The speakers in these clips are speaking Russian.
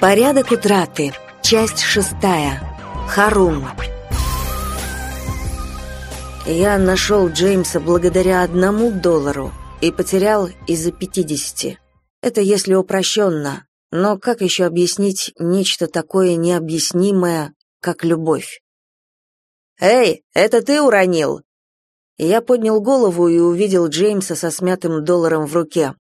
Порядок утраты. Часть шестая. Харун. Я нашел Джеймса благодаря одному доллару и потерял из-за пятидесяти. Это если упрощенно, но как еще объяснить нечто такое необъяснимое, как любовь? «Эй, это ты уронил?» Я поднял голову и увидел Джеймса со смятым долларом в руке.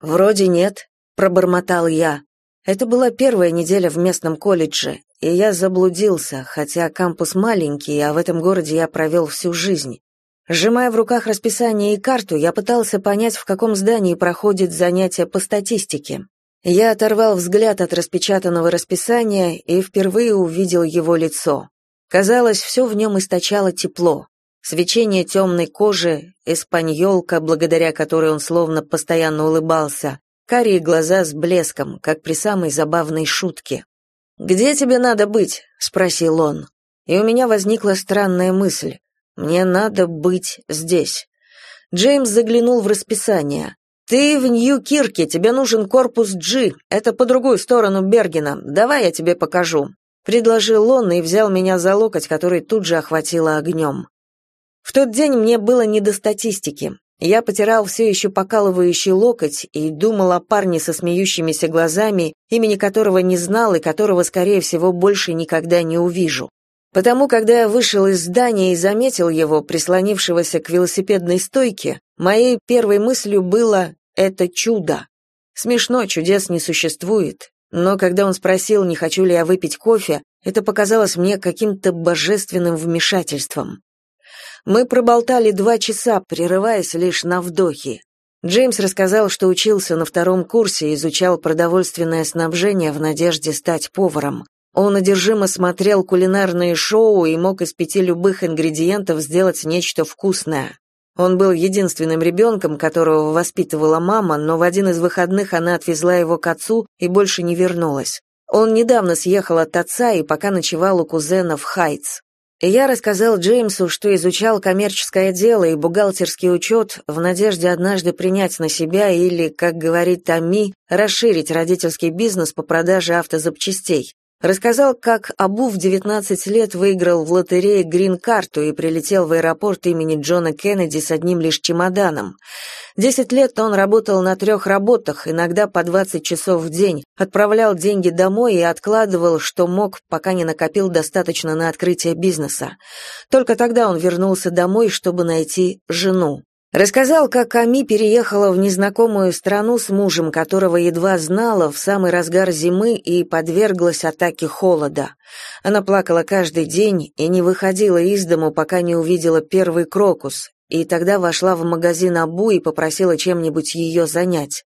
«Вроде нет», — пробормотал я. Это была первая неделя в местном колледже, и я заблудился, хотя кампус маленький, а в этом городе я провел всю жизнь. Сжимая в руках расписание и карту, я пытался понять, в каком здании проходит занятие по статистике. Я оторвал взгляд от распечатанного расписания и впервые увидел его лицо. Казалось, все в нем источало тепло. Свечение темной кожи, эспаньолка, благодаря которой он словно постоянно улыбался, карие глаза с блеском, как при самой забавной шутке. «Где тебе надо быть?» — спросил он. И у меня возникла странная мысль. «Мне надо быть здесь». Джеймс заглянул в расписание. «Ты в Нью-Кирке, тебе нужен корпус G, это по другую сторону Бергена, давай я тебе покажу», — предложил он и взял меня за локоть, который тут же охватило огнем. В тот день мне было не до статистики. Я потирал все еще покалывающий локоть и думал о парне со смеющимися глазами, имени которого не знал и которого, скорее всего, больше никогда не увижу. Потому, когда я вышел из здания и заметил его, прислонившегося к велосипедной стойке, моей первой мыслью было «это чудо». Смешно, чудес не существует, но когда он спросил, не хочу ли я выпить кофе, это показалось мне каким-то божественным вмешательством. Мы проболтали два часа, прерываясь лишь на вдохе. Джеймс рассказал, что учился на втором курсе и изучал продовольственное снабжение в надежде стать поваром. Он одержимо смотрел кулинарные шоу и мог из пяти любых ингредиентов сделать нечто вкусное. Он был единственным ребенком, которого воспитывала мама, но в один из выходных она отвезла его к отцу и больше не вернулась. Он недавно съехал от отца и пока ночевал у кузена в Хайтс. Я рассказал Джеймсу, что изучал коммерческое дело и бухгалтерский учет в надежде однажды принять на себя или, как говорит Томми, расширить родительский бизнес по продаже автозапчастей. Рассказал, как Абу в 19 лет выиграл в лотерее грин-карту и прилетел в аэропорт имени Джона Кеннеди с одним лишь чемоданом. Десять лет он работал на трех работах, иногда по 20 часов в день, отправлял деньги домой и откладывал, что мог, пока не накопил достаточно на открытие бизнеса. Только тогда он вернулся домой, чтобы найти жену. Рассказал, как Ами переехала в незнакомую страну с мужем, которого едва знала в самый разгар зимы и подверглась атаке холода. Она плакала каждый день и не выходила из дому, пока не увидела первый крокус, и тогда вошла в магазин Абу и попросила чем-нибудь ее занять.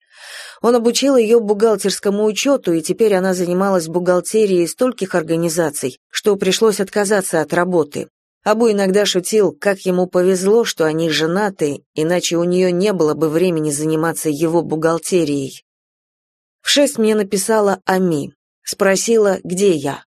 Он обучил ее бухгалтерскому учету, и теперь она занималась бухгалтерией стольких организаций, что пришлось отказаться от работы. Абу иногда шутил, как ему повезло, что они женаты, иначе у нее не было бы времени заниматься его бухгалтерией. В шесть мне написала Ами, спросила, где я.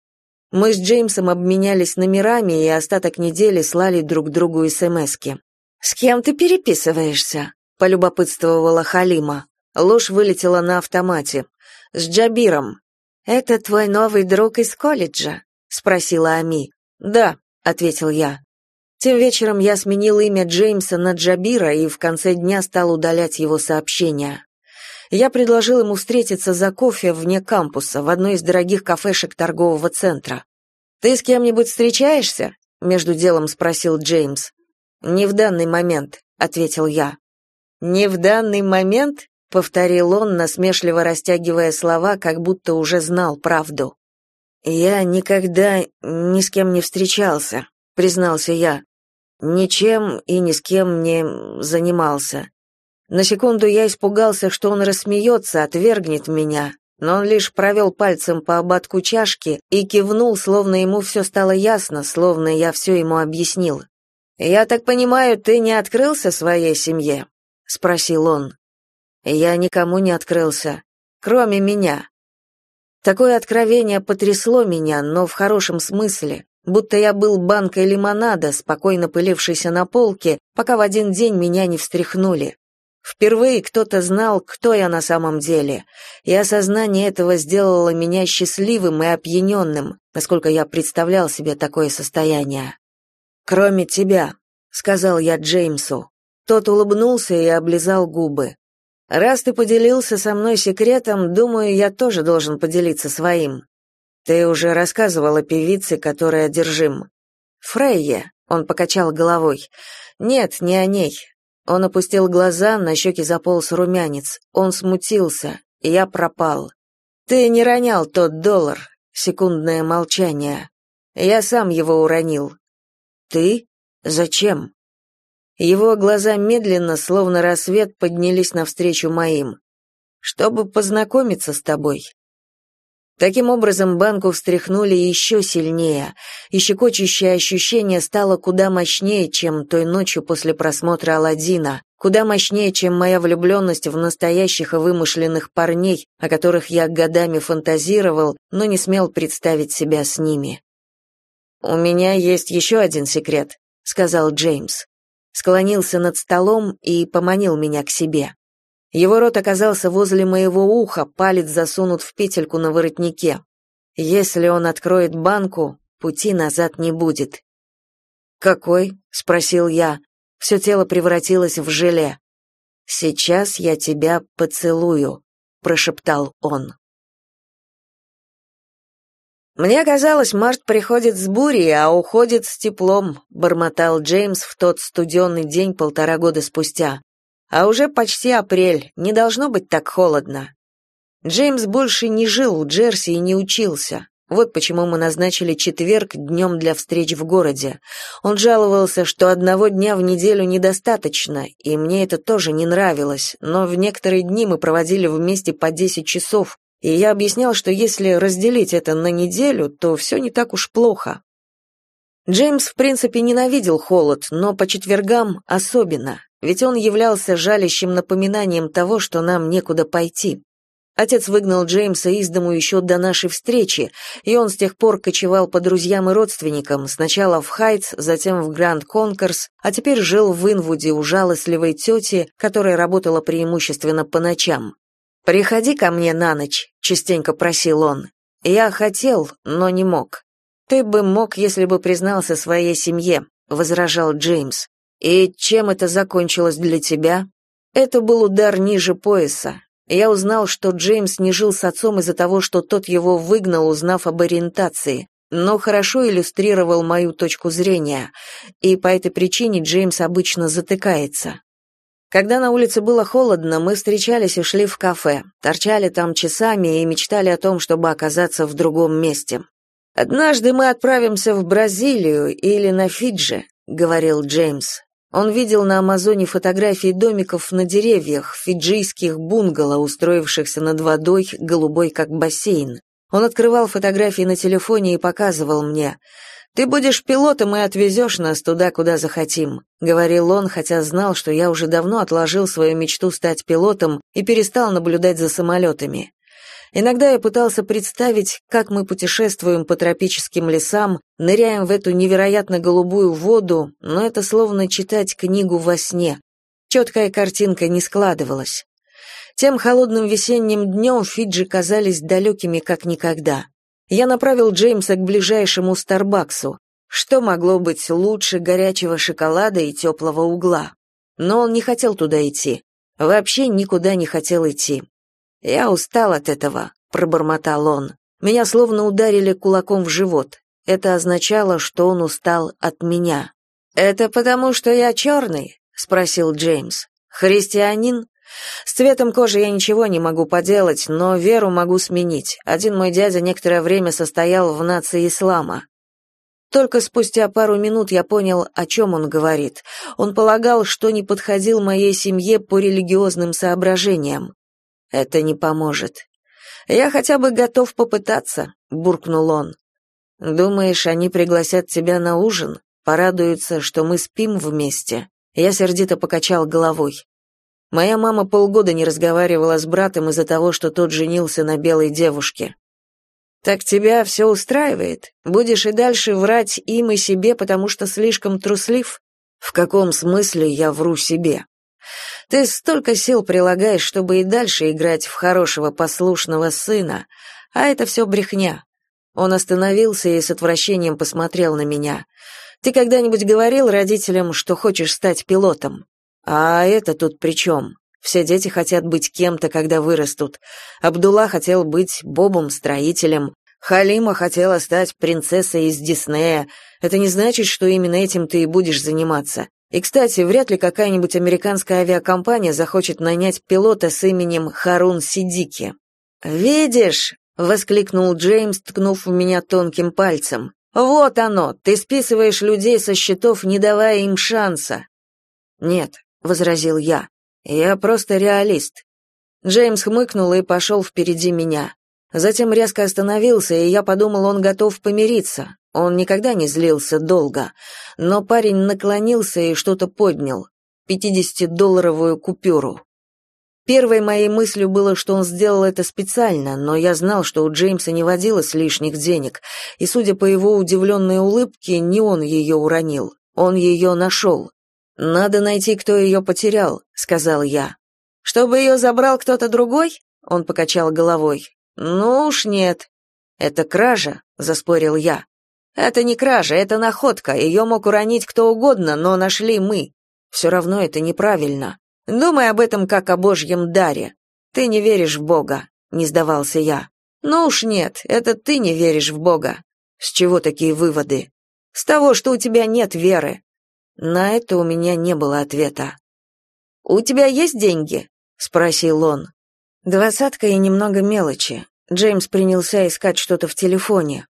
Мы с Джеймсом обменялись номерами и остаток недели слали друг другу СМСки. «С кем ты переписываешься?» — полюбопытствовала Халима. Ложь вылетела на автомате. «С Джабиром». «Это твой новый друг из колледжа?» — спросила Ами. «Да», — ответил я. Тем вечером я сменил имя Джеймса на Джабира и в конце дня стал удалять его сообщения. Я предложил ему встретиться за кофе вне кампуса, в одной из дорогих кафешек торгового центра. «Ты с кем-нибудь встречаешься?» — между делом спросил Джеймс. «Не в данный момент», — ответил я. «Не в данный момент?» — повторил он, насмешливо растягивая слова, как будто уже знал правду. «Я никогда ни с кем не встречался», — признался я. «Ничем и ни с кем не занимался. На секунду я испугался, что он рассмеется, отвергнет меня, но он лишь провел пальцем по ободку чашки и кивнул, словно ему все стало ясно, словно я все ему объяснил. «Я так понимаю, ты не открылся своей семье?» — спросил он. «Я никому не открылся, кроме меня», Такое откровение потрясло меня, но в хорошем смысле, будто я был банкой лимонада, спокойно пылившейся на полке, пока в один день меня не встряхнули. Впервые кто-то знал, кто я на самом деле, и осознание этого сделало меня счастливым и опьяненным, насколько я представлял себе такое состояние. «Кроме тебя», — сказал я Джеймсу. Тот улыбнулся и облизал губы. «Раз ты поделился со мной секретом, думаю, я тоже должен поделиться своим. Ты уже рассказывала певице, которая одержим. Фрейе», — он покачал головой. «Нет, не о ней. Он опустил глаза, на щеки заполз румянец. Он смутился, я пропал. «Ты не ронял тот доллар», — секундное молчание. «Я сам его уронил». «Ты? Зачем?» Его глаза медленно, словно рассвет, поднялись навстречу моим. «Чтобы познакомиться с тобой. Таким образом, банку встряхнули еще сильнее, и щекочущее ощущение стало куда мощнее, чем той ночью после просмотра «Аладдина», куда мощнее, чем моя влюбленность в настоящих и вымышленных парней, о которых я годами фантазировал, но не смел представить себя с ними. «У меня есть еще один секрет», — сказал Джеймс. Склонился над столом и поманил меня к себе. Его рот оказался возле моего уха, палец засунут в петельку на воротнике. Если он откроет банку, пути назад не будет. «Какой?» — спросил я. Все тело превратилось в желе. «Сейчас я тебя поцелую», — прошептал он. «Мне казалось, март приходит с бурей, а уходит с теплом», — бормотал Джеймс в тот студенный день полтора года спустя. А уже почти апрель, не должно быть так холодно. Джеймс больше не жил в Джерси и не учился. Вот почему мы назначили четверг днем для встреч в городе. Он жаловался, что одного дня в неделю недостаточно, и мне это тоже не нравилось, но в некоторые дни мы проводили вместе по 10 часов, и я объяснял, что если разделить это на неделю, то все не так уж плохо. Джеймс, в принципе, ненавидел холод, но по четвергам особенно ведь он являлся жалящим напоминанием того, что нам некуда пойти. Отец выгнал Джеймса из дому еще до нашей встречи, и он с тех пор кочевал по друзьям и родственникам, сначала в Хайтс, затем в Гранд Конкорс, а теперь жил в Инвуде у жалостливой тети, которая работала преимущественно по ночам. «Приходи ко мне на ночь», — частенько просил он. «Я хотел, но не мог». «Ты бы мог, если бы признался своей семье», — возражал Джеймс. «И чем это закончилось для тебя?» Это был удар ниже пояса. Я узнал, что Джеймс не жил с отцом из-за того, что тот его выгнал, узнав об ориентации, но хорошо иллюстрировал мою точку зрения, и по этой причине Джеймс обычно затыкается. Когда на улице было холодно, мы встречались и шли в кафе, торчали там часами и мечтали о том, чтобы оказаться в другом месте. «Однажды мы отправимся в Бразилию или на Фиджи», — говорил Джеймс. Он видел на Амазоне фотографии домиков на деревьях, фиджийских бунгало, устроившихся над водой, голубой как бассейн. Он открывал фотографии на телефоне и показывал мне. «Ты будешь пилотом и отвезешь нас туда, куда захотим», — говорил он, хотя знал, что я уже давно отложил свою мечту стать пилотом и перестал наблюдать за самолетами. Иногда я пытался представить, как мы путешествуем по тропическим лесам, ныряем в эту невероятно голубую воду, но это словно читать книгу во сне. Четкая картинка не складывалась. Тем холодным весенним днем Фиджи казались далекими как никогда. Я направил Джеймса к ближайшему Старбаксу. Что могло быть лучше горячего шоколада и теплого угла? Но он не хотел туда идти. Вообще никуда не хотел идти. «Я устал от этого», — пробормотал он. Меня словно ударили кулаком в живот. Это означало, что он устал от меня. «Это потому, что я черный?» — спросил Джеймс. «Христианин?» «С цветом кожи я ничего не могу поделать, но веру могу сменить. Один мой дядя некоторое время состоял в нации ислама. Только спустя пару минут я понял, о чем он говорит. Он полагал, что не подходил моей семье по религиозным соображениям. Это не поможет. Я хотя бы готов попытаться, буркнул он. Думаешь, они пригласят тебя на ужин, порадуются, что мы спим вместе? Я сердито покачал головой. Моя мама полгода не разговаривала с братом из-за того, что тот женился на белой девушке. Так тебя все устраивает? Будешь и дальше врать им и себе, потому что слишком труслив? В каком смысле я вру себе? Ты столько сил прилагаешь, чтобы и дальше играть в хорошего послушного сына, а это все брехня. Он остановился и с отвращением посмотрел на меня. Ты когда-нибудь говорил родителям, что хочешь стать пилотом? А это тут при чем? Все дети хотят быть кем-то, когда вырастут. Абдулла хотел быть Бобом-строителем, Халима хотела стать принцессой из Диснея. Это не значит, что именно этим ты и будешь заниматься. И, кстати, вряд ли какая-нибудь американская авиакомпания захочет нанять пилота с именем Харун Сидики. «Видишь?» — воскликнул Джеймс, ткнув в меня тонким пальцем. «Вот оно! Ты списываешь людей со счетов, не давая им шанса!» «Нет», — возразил я, — «я просто реалист». Джеймс хмыкнул и пошел впереди меня. Затем резко остановился, и я подумал, он готов помириться. Он никогда не злился долго. Но парень наклонился и что-то поднял. Пятидесятидолларовую купюру. Первой моей мыслью было, что он сделал это специально, но я знал, что у Джеймса не водилось лишних денег, и, судя по его удивленной улыбке, не он ее уронил, он ее нашел. «Надо найти, кто ее потерял», — сказал я. «Чтобы ее забрал кто-то другой?» — он покачал головой. «Ну уж нет». «Это кража», — заспорил я. «Это не кража, это находка, ее мог уронить кто угодно, но нашли мы. Все равно это неправильно. Думай об этом как о божьем даре. Ты не веришь в Бога», — не сдавался я. «Ну уж нет, это ты не веришь в Бога». «С чего такие выводы?» «С того, что у тебя нет веры». На это у меня не было ответа. «У тебя есть деньги?» — спросил он. Двадцатка и немного мелочи. Джеймс принялся искать что-то в телефоне.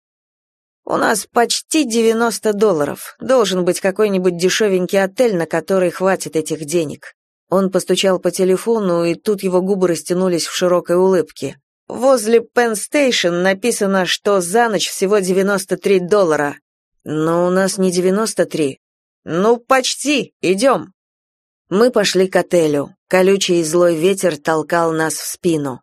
«У нас почти 90 долларов. Должен быть какой-нибудь дешевенький отель, на который хватит этих денег». Он постучал по телефону, и тут его губы растянулись в широкой улыбке. «Возле Пенн Стейшн написано, что за ночь всего 93 доллара». «Но у нас не 93». «Ну, почти. Идем». Мы пошли к отелю. Колючий и злой ветер толкал нас в спину.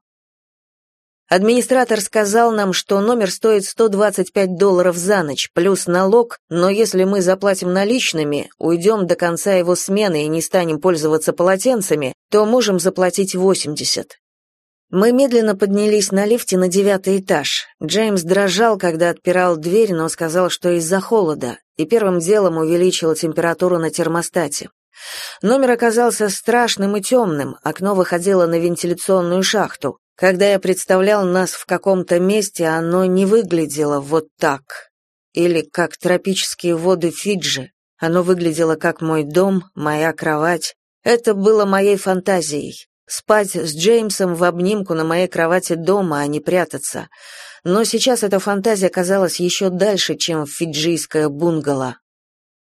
Администратор сказал нам, что номер стоит 125 долларов за ночь, плюс налог, но если мы заплатим наличными, уйдем до конца его смены и не станем пользоваться полотенцами, то можем заплатить 80. Мы медленно поднялись на лифте на девятый этаж. Джеймс дрожал, когда отпирал дверь, но сказал, что из-за холода, и первым делом увеличил температуру на термостате. Номер оказался страшным и темным, окно выходило на вентиляционную шахту. Когда я представлял нас в каком-то месте, оно не выглядело вот так. Или как тропические воды Фиджи. Оно выглядело как мой дом, моя кровать. Это было моей фантазией. Спать с Джеймсом в обнимку на моей кровати дома, а не прятаться. Но сейчас эта фантазия казалась еще дальше, чем фиджийская бунгало.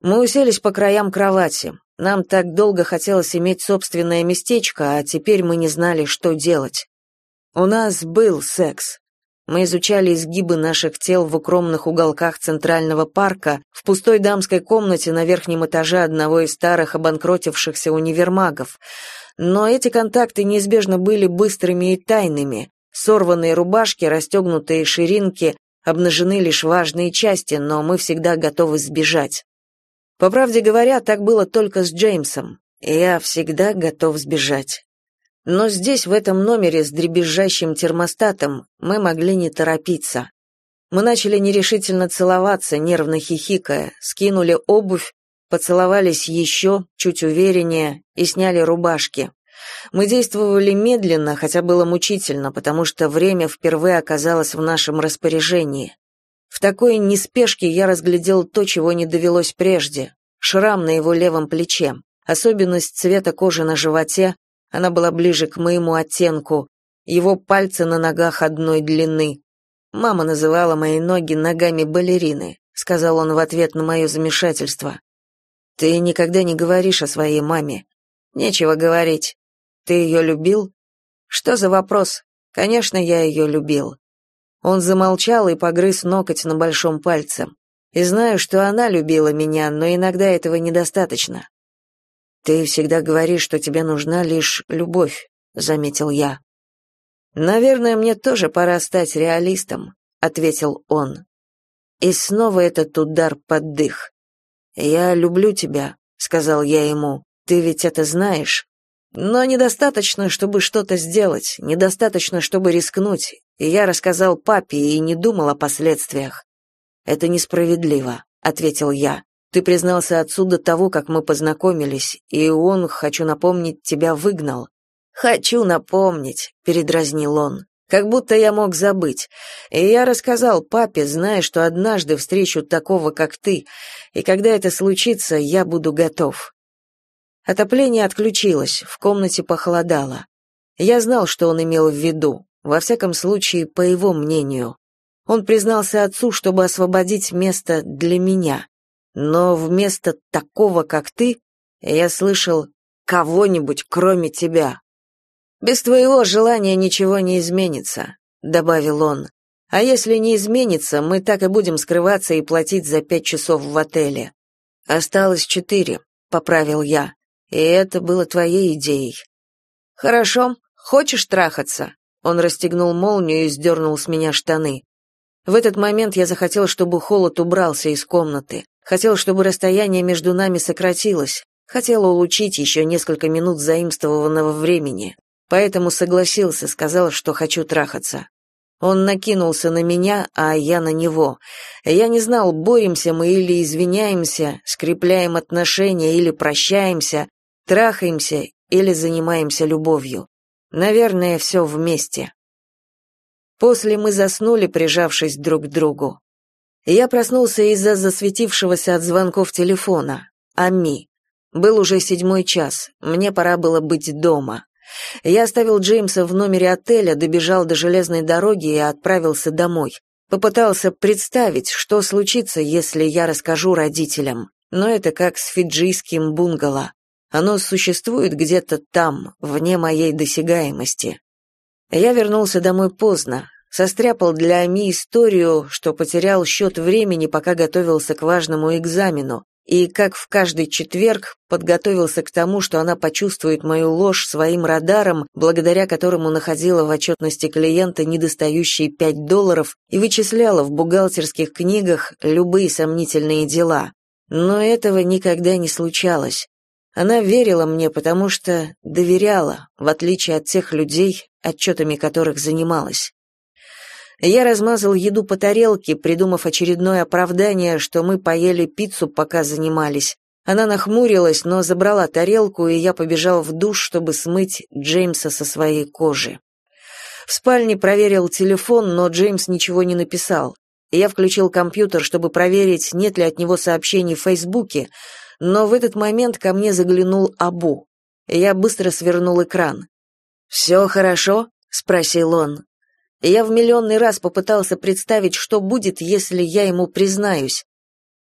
Мы уселись по краям кровати. Нам так долго хотелось иметь собственное местечко, а теперь мы не знали, что делать. У нас был секс. Мы изучали изгибы наших тел в укромных уголках Центрального парка, в пустой дамской комнате на верхнем этаже одного из старых обанкротившихся универмагов. Но эти контакты неизбежно были быстрыми и тайными. Сорванные рубашки, расстегнутые ширинки, обнажены лишь важные части, но мы всегда готовы сбежать. По правде говоря, так было только с Джеймсом. Я всегда готов сбежать. Но здесь, в этом номере с дребезжащим термостатом, мы могли не торопиться. Мы начали нерешительно целоваться, нервно хихикая, скинули обувь, поцеловались еще, чуть увереннее, и сняли рубашки. Мы действовали медленно, хотя было мучительно, потому что время впервые оказалось в нашем распоряжении. В такой неспешке я разглядел то, чего не довелось прежде. Шрам на его левом плече, особенность цвета кожи на животе, она была ближе к моему оттенку, его пальцы на ногах одной длины. Мама называла мои ноги ногами балерины, сказал он в ответ на мое замешательство. Ты никогда не говоришь о своей маме. Нечего говорить. Ты ее любил? Что за вопрос? Конечно, я ее любил. Он замолчал и погрыз ноготь на большом пальце. И знаю, что она любила меня, но иногда этого недостаточно. Ты всегда говоришь, что тебе нужна лишь любовь, заметил я. Наверное, мне тоже пора стать реалистом, ответил он. И снова этот удар под дых. Я люблю тебя, сказал я ему. Ты ведь это знаешь? Но недостаточно, чтобы что-то сделать, недостаточно, чтобы рискнуть. И я рассказал папе и не думал о последствиях. Это несправедливо, ответил я. Ты признался отцу до того, как мы познакомились, и он, хочу напомнить, тебя выгнал. Хочу напомнить, передразнил он. Как будто я мог забыть. И я рассказал папе, зная, что однажды встречу такого, как ты, и когда это случится, я буду готов. Отопление отключилось, в комнате похолодало. Я знал, что он имел в виду, во всяком случае, по его мнению. Он признался отцу, чтобы освободить место для меня. Но вместо такого, как ты, я слышал кого-нибудь, кроме тебя. Без твоего желания ничего не изменится, добавил он. А если не изменится, мы так и будем скрываться и платить за пять часов в отеле. Осталось четыре, поправил я. И это было твоей идеей. Хорошо. Хочешь трахаться? Он расстегнул молнию и сдернул с меня штаны. В этот момент я захотел, чтобы холод убрался из комнаты. Хотел, чтобы расстояние между нами сократилось. Хотел улучшить еще несколько минут заимствованного времени. Поэтому согласился, сказал, что хочу трахаться. Он накинулся на меня, а я на него. Я не знал, боремся мы или извиняемся, скрепляем отношения или прощаемся, трахаемся или занимаемся любовью. Наверное, все вместе. После мы заснули, прижавшись друг к другу. Я проснулся из-за засветившегося от звонков телефона. Ами. Был уже седьмой час, мне пора было быть дома. Я оставил Джеймса в номере отеля, добежал до железной дороги и отправился домой. Попытался представить, что случится, если я расскажу родителям. Но это как с фиджийским бунгало. Оно существует где-то там, вне моей досягаемости. Я вернулся домой поздно, состряпал для Ами историю, что потерял счет времени, пока готовился к важному экзамену, и, как в каждый четверг, подготовился к тому, что она почувствует мою ложь своим радаром, благодаря которому находила в отчетности клиента недостающие 5 долларов и вычисляла в бухгалтерских книгах любые сомнительные дела. Но этого никогда не случалось. Она верила мне, потому что доверяла, в отличие от тех людей, отчетами которых занималась. Я размазал еду по тарелке, придумав очередное оправдание, что мы поели пиццу, пока занимались. Она нахмурилась, но забрала тарелку, и я побежал в душ, чтобы смыть Джеймса со своей кожи. В спальне проверил телефон, но Джеймс ничего не написал. Я включил компьютер, чтобы проверить, нет ли от него сообщений в Фейсбуке, но в этот момент ко мне заглянул Абу. Я быстро свернул экран. «Все хорошо?» — спросил он. Я в миллионный раз попытался представить, что будет, если я ему признаюсь.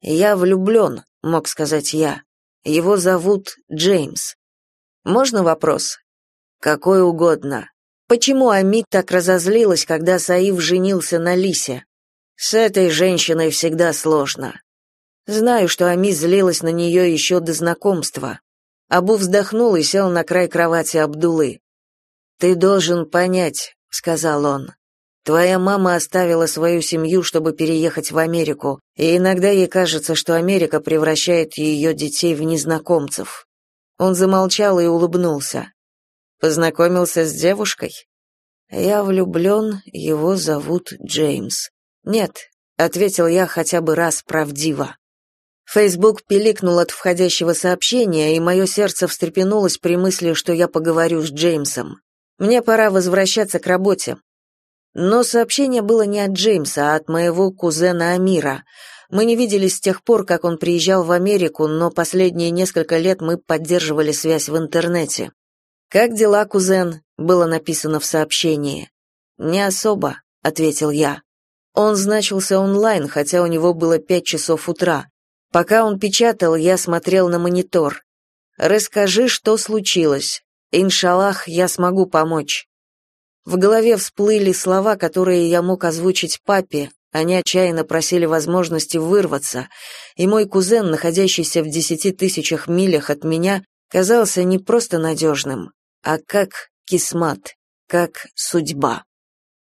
«Я влюблен», — мог сказать я. «Его зовут Джеймс». «Можно вопрос?» «Какой угодно». Почему Амит так разозлилась, когда Саив женился на Лисе? С этой женщиной всегда сложно. Знаю, что Ами злилась на нее еще до знакомства. Абу вздохнул и сел на край кровати Абдулы. «Ты должен понять», — сказал он. «Твоя мама оставила свою семью, чтобы переехать в Америку, и иногда ей кажется, что Америка превращает ее детей в незнакомцев». Он замолчал и улыбнулся. «Познакомился с девушкой?» «Я влюблен, его зовут Джеймс». «Нет», — ответил я хотя бы раз правдиво. Фейсбук пиликнул от входящего сообщения, и мое сердце встрепенулось при мысли, что я поговорю с Джеймсом. Мне пора возвращаться к работе. Но сообщение было не от Джеймса, а от моего кузена Амира. Мы не виделись с тех пор, как он приезжал в Америку, но последние несколько лет мы поддерживали связь в интернете. «Как дела, кузен?» — было написано в сообщении. «Не особо», — ответил я. Он значился онлайн, хотя у него было пять часов утра. Пока он печатал, я смотрел на монитор. «Расскажи, что случилось. Иншаллах, я смогу помочь». В голове всплыли слова, которые я мог озвучить папе, они отчаянно просили возможности вырваться, и мой кузен, находящийся в десяти тысячах милях от меня, казался не просто надежным, а как кисмат, как судьба.